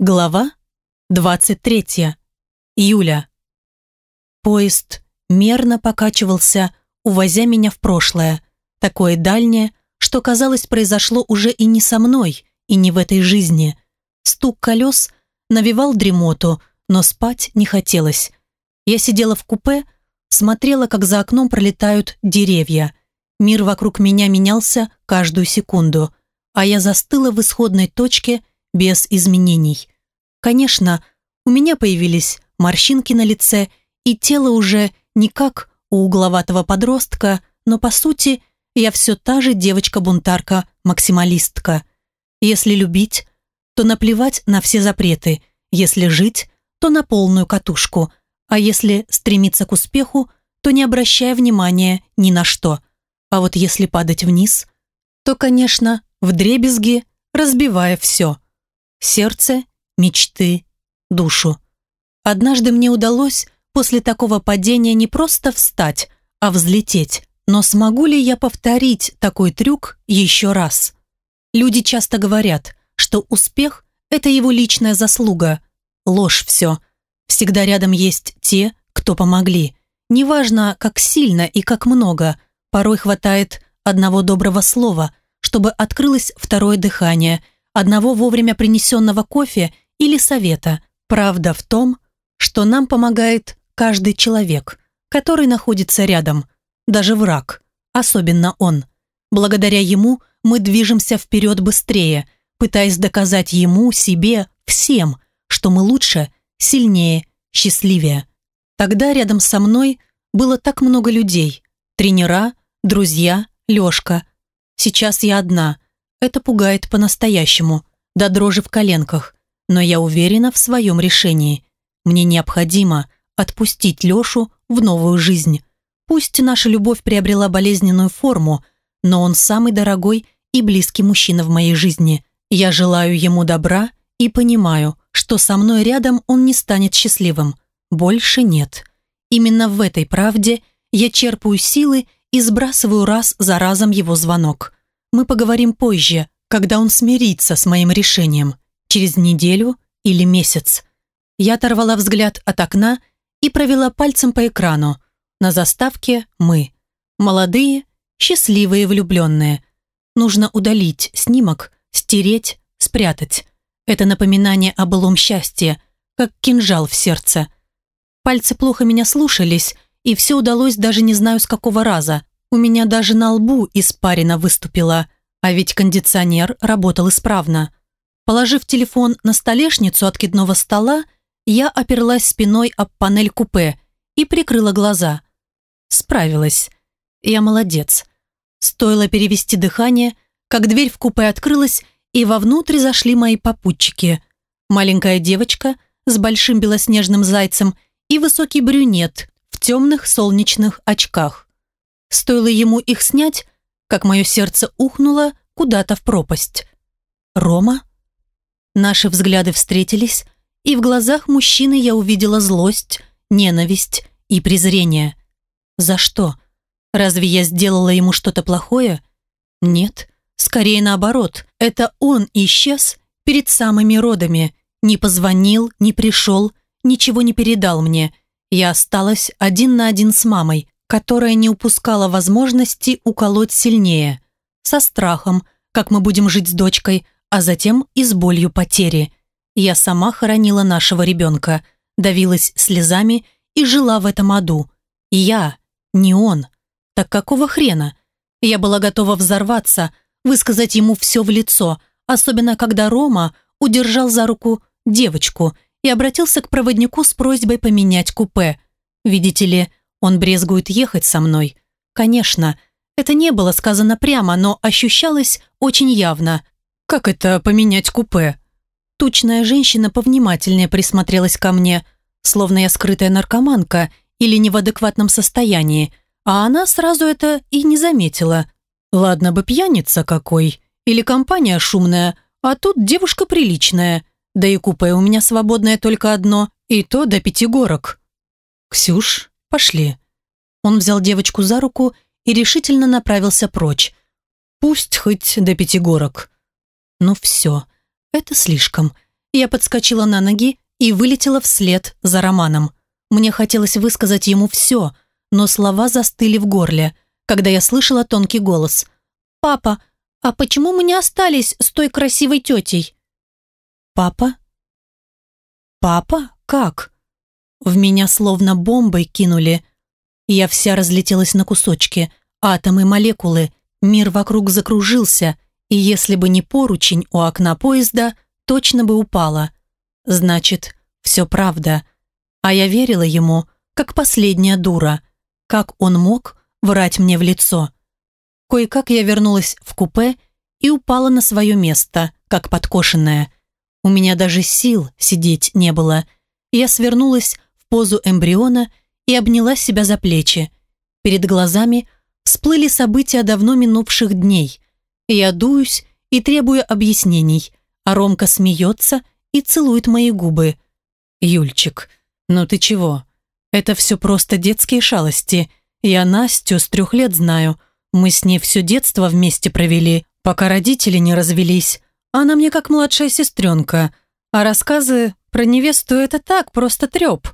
Глава 23. Юля. Поезд мерно покачивался, увозя меня в прошлое, такое дальнее, что, казалось, произошло уже и не со мной, и не в этой жизни. Стук колес навевал дремоту, но спать не хотелось. Я сидела в купе, смотрела, как за окном пролетают деревья. Мир вокруг меня менялся каждую секунду, а я застыла в исходной точке – без изменений. Конечно, у меня появились морщинки на лице, и тело уже не как у угловатого подростка, но по сути я все та же девочка-бунтарка, максималистка. Если любить, то наплевать на все запреты, если жить, то на полную катушку, а если стремиться к успеху, то не обращая внимания ни на что. А вот если падать вниз, то, конечно, в дребезги, разбивая все – сердце, мечты, душу. Однажды мне удалось после такого падения не просто встать, а взлететь. Но смогу ли я повторить такой трюк еще раз? Люди часто говорят, что успех – это его личная заслуга. Ложь все. Всегда рядом есть те, кто помогли. Неважно, как сильно и как много, порой хватает одного доброго слова, чтобы открылось второе дыхание – одного вовремя принесенного кофе или совета. Правда в том, что нам помогает каждый человек, который находится рядом, даже враг, особенно он. Благодаря ему мы движемся вперед быстрее, пытаясь доказать ему, себе, всем, что мы лучше, сильнее, счастливее. Тогда рядом со мной было так много людей. Тренера, друзья, Лёшка. Сейчас я одна, это пугает по-настоящему, до дрожи в коленках, но я уверена в своем решении. Мне необходимо отпустить Лешу в новую жизнь. Пусть наша любовь приобрела болезненную форму, но он самый дорогой и близкий мужчина в моей жизни. Я желаю ему добра и понимаю, что со мной рядом он не станет счастливым. Больше нет. Именно в этой правде я черпаю силы и сбрасываю раз за разом его звонок. Мы поговорим позже, когда он смирится с моим решением. Через неделю или месяц. Я оторвала взгляд от окна и провела пальцем по экрану. На заставке мы. Молодые, счастливые влюбленные. Нужно удалить снимок, стереть, спрятать. Это напоминание о былом счастье, как кинжал в сердце. Пальцы плохо меня слушались, и все удалось даже не знаю с какого раза. У меня даже на лбу испарина выступила, а ведь кондиционер работал исправно. Положив телефон на столешницу откидного стола, я оперлась спиной об панель купе и прикрыла глаза. Справилась. Я молодец. Стоило перевести дыхание, как дверь в купе открылась, и вовнутрь зашли мои попутчики. Маленькая девочка с большим белоснежным зайцем и высокий брюнет в темных солнечных очках. Стоило ему их снять, как мое сердце ухнуло куда-то в пропасть. «Рома?» Наши взгляды встретились, и в глазах мужчины я увидела злость, ненависть и презрение. За что? Разве я сделала ему что-то плохое? Нет, скорее наоборот. Это он исчез перед самыми родами, не позвонил, не пришел, ничего не передал мне. Я осталась один на один с мамой, которая не упускала возможности уколоть сильнее, со страхом, как мы будем жить с дочкой, а затем и с болью потери. Я сама хоронила нашего ребенка, давилась слезами и жила в этом аду. И я, не он. Так какого хрена? Я была готова взорваться, высказать ему все в лицо, особенно когда Рома удержал за руку девочку и обратился к проводнику с просьбой поменять купе. Видите ли, он брезгует ехать со мной. Конечно, это не было сказано прямо, но ощущалось очень явно. Как это поменять купе? Тучная женщина повнимательнее присмотрелась ко мне, словно я скрытая наркоманка или не в адекватном состоянии, а она сразу это и не заметила. Ладно бы пьяница какой, или компания шумная, а тут девушка приличная. Да и купе у меня свободное только одно, и то до пяти горок. «Ксюш, Пошли». Он взял девочку за руку и решительно направился прочь. Пусть хоть до пяти горок. Но все, это слишком. Я подскочила на ноги и вылетела вслед за Романом. Мне хотелось высказать ему все, но слова застыли в горле, когда я слышала тонкий голос. «Папа, а почему мы не остались с той красивой тетей?» «Папа? Папа? Как?» В меня словно бомбой кинули. Я вся разлетелась на кусочки, атомы, молекулы, мир вокруг закружился, и если бы не поручень у окна поезда, точно бы упала. Значит, все правда. А я верила ему, как последняя дура. Как он мог врать мне в лицо? Кое-как я вернулась в купе и упала на свое место, как подкошенная. У меня даже сил сидеть не было. Я свернулась позу эмбриона и обняла себя за плечи. Перед глазами всплыли события давно минувших дней. Я дуюсь и требую объяснений, а Ромка смеется и целует мои губы. «Юльчик, ну ты чего? Это все просто детские шалости. Я Настю с трех лет знаю. Мы с ней все детство вместе провели, пока родители не развелись. Она мне как младшая сестренка. А рассказы про невесту это так, просто треп».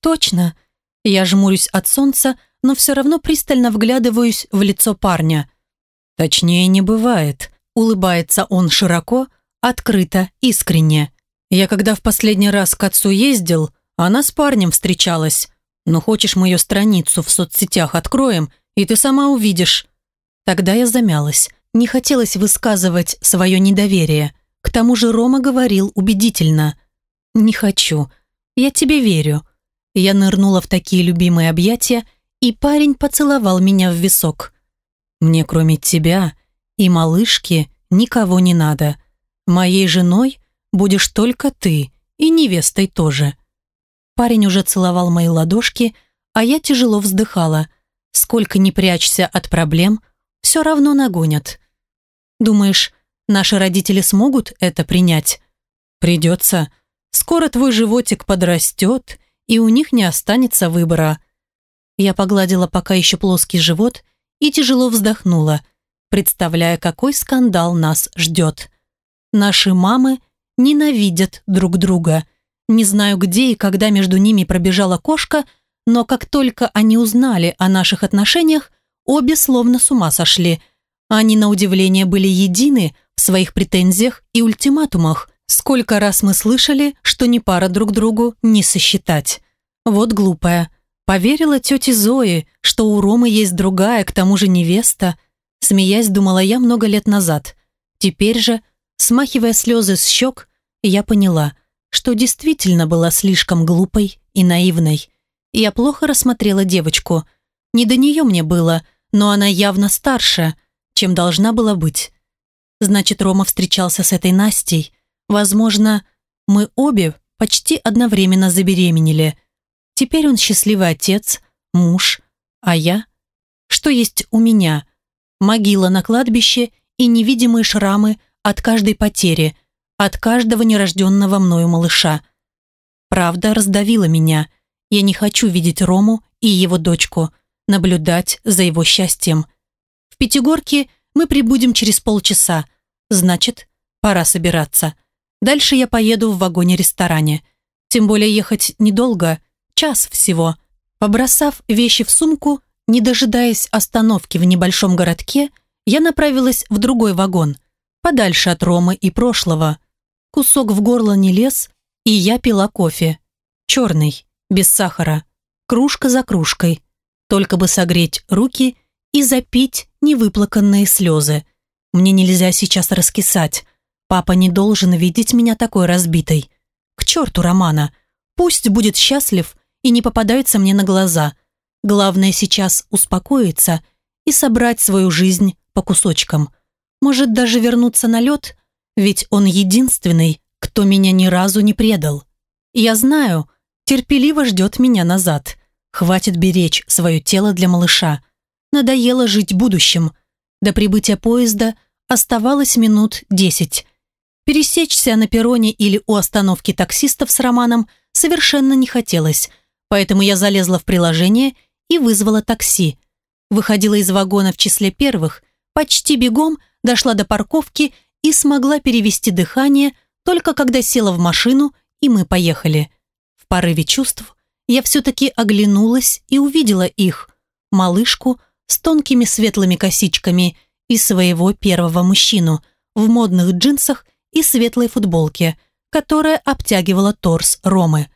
«Точно». Я жмурюсь от солнца, но все равно пристально вглядываюсь в лицо парня. «Точнее не бывает», — улыбается он широко, открыто, искренне. «Я когда в последний раз к отцу ездил, она с парнем встречалась. Но хочешь, мы ее страницу в соцсетях откроем, и ты сама увидишь». Тогда я замялась. Не хотелось высказывать свое недоверие. К тому же Рома говорил убедительно. «Не хочу. Я тебе верю». Я нырнула в такие любимые объятия, и парень поцеловал меня в висок. «Мне кроме тебя и малышки никого не надо. Моей женой будешь только ты и невестой тоже». Парень уже целовал мои ладошки, а я тяжело вздыхала. Сколько ни прячься от проблем, все равно нагонят. Думаешь, наши родители смогут это принять? Придется. Скоро твой животик подрастет, и у них не останется выбора. Я погладила пока еще плоский живот и тяжело вздохнула, представляя, какой скандал нас ждет. Наши мамы ненавидят друг друга. Не знаю, где и когда между ними пробежала кошка, но как только они узнали о наших отношениях, обе словно с ума сошли. Они, на удивление, были едины в своих претензиях и ультиматумах. Сколько раз мы слышали, что не пара друг другу не сосчитать. Вот глупая. Поверила тете Зои, что у Ромы есть другая, к тому же невеста. Смеясь, думала я много лет назад. Теперь же Смахивая слезы с щек, я поняла, что действительно была слишком глупой и наивной. Я плохо рассмотрела девочку. Не до нее мне было, но она явно старше, чем должна была быть. Значит, Рома встречался с этой Настей. Возможно, мы обе почти одновременно забеременели. Теперь он счастливый отец, муж, а я? Что есть у меня? Могила на кладбище и невидимые шрамы от каждой потери, от каждого нерожденного мною малыша. Правда раздавила меня. Я не хочу видеть Рому и его дочку, наблюдать за его счастьем. В Пятигорке мы прибудем через полчаса. Значит, пора собираться. Дальше я поеду в вагоне-ресторане. Тем более ехать недолго, час всего. Побросав вещи в сумку, не дожидаясь остановки в небольшом городке, я направилась в другой вагон – подальше от Ромы и прошлого. Кусок в горло не лез, и я пила кофе. Черный, без сахара, кружка за кружкой. Только бы согреть руки и запить невыплаканные слезы. Мне нельзя сейчас раскисать. Папа не должен видеть меня такой разбитой. К черту Романа. Пусть будет счастлив и не попадается мне на глаза. Главное сейчас успокоиться и собрать свою жизнь по кусочкам. Может даже вернуться на лед, ведь он единственный, кто меня ни разу не предал. Я знаю, терпеливо ждет меня назад. Хватит беречь свое тело для малыша. Надоело жить будущим. До прибытия поезда оставалось минут десять. Пересечься на перроне или у остановки таксистов с Романом совершенно не хотелось, поэтому я залезла в приложение и вызвала такси. Выходила из вагона в числе первых, почти бегом, дошла до парковки и смогла перевести дыхание, Только когда села в машину, и мы поехали. В порыве чувств я все-таки оглянулась и увидела их. Малышку с тонкими светлыми косичками и своего первого мужчину в модных джинсах и светлой футболке, которая обтягивала торс Ромы.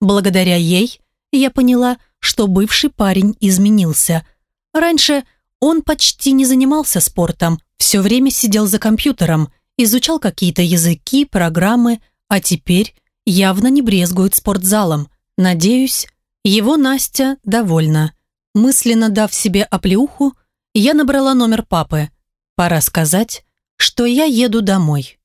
Благодаря ей я поняла, что бывший парень изменился. Раньше он почти не занимался спортом, все время сидел за компьютером, изучал какие-то языки, программы, а теперь явно не брезгует спортзалом. Надеюсь, его Настя довольна. Мысленно дав себе оплеуху, я набрала номер папы. Пора сказать, что я еду домой.